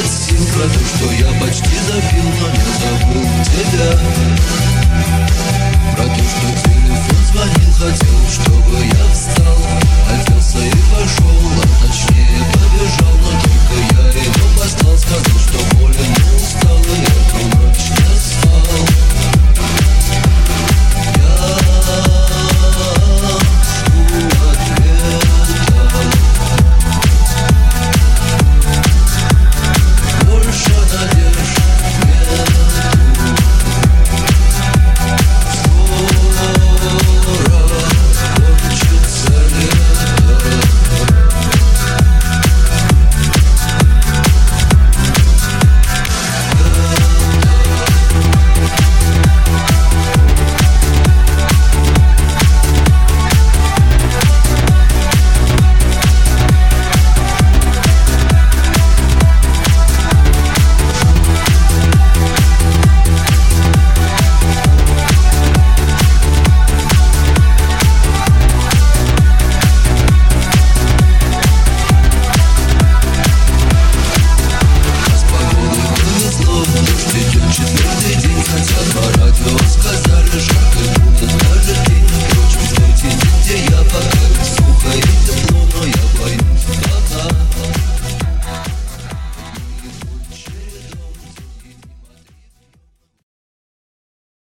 этот сил Про то, что я почти забил, но не забыл тебя. Про то, что телефон звонил, хотел, что